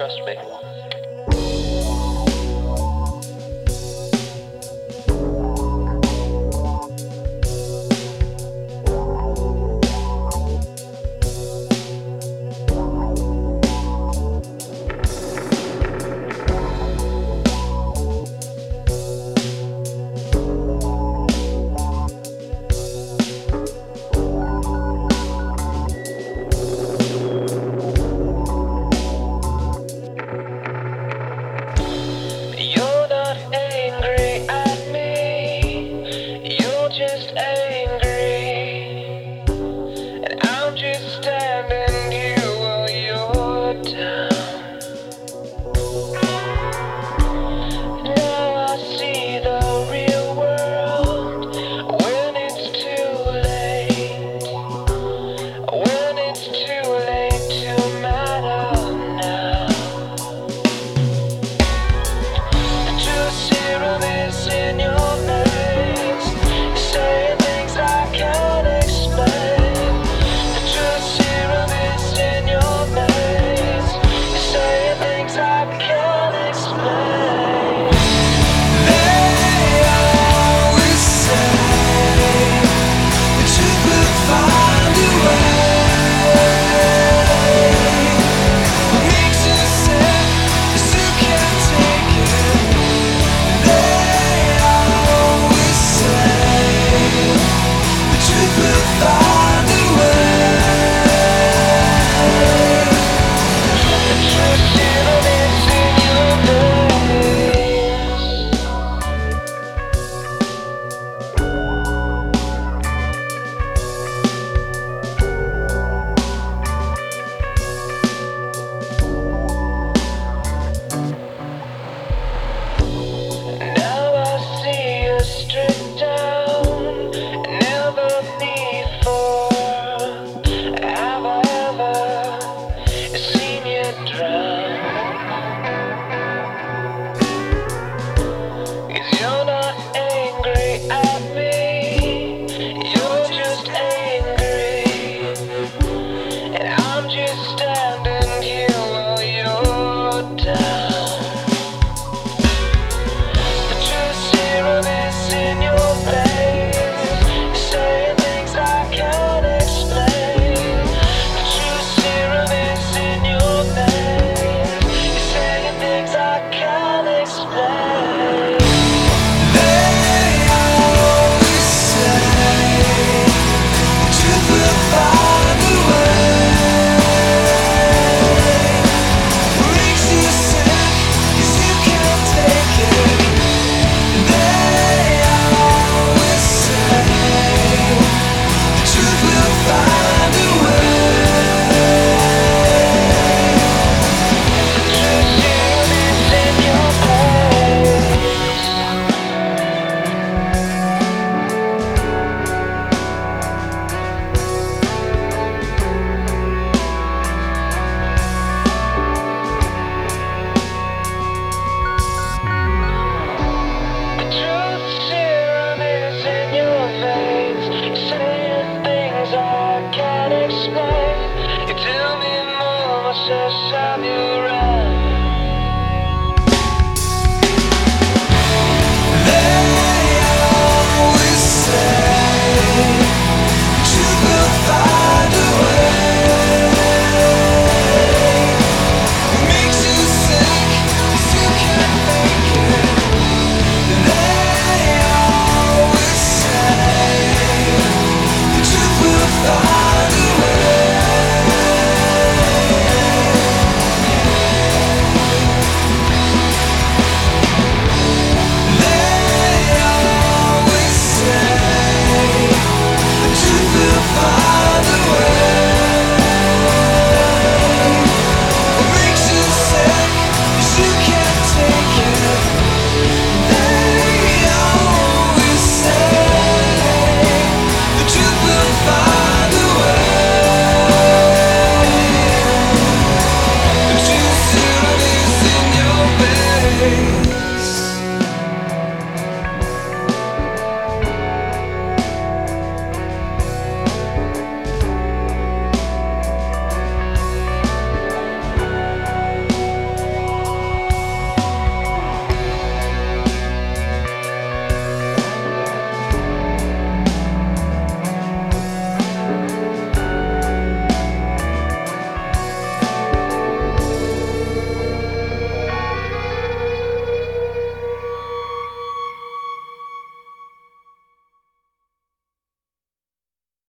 Trust me.